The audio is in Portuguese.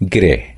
gré.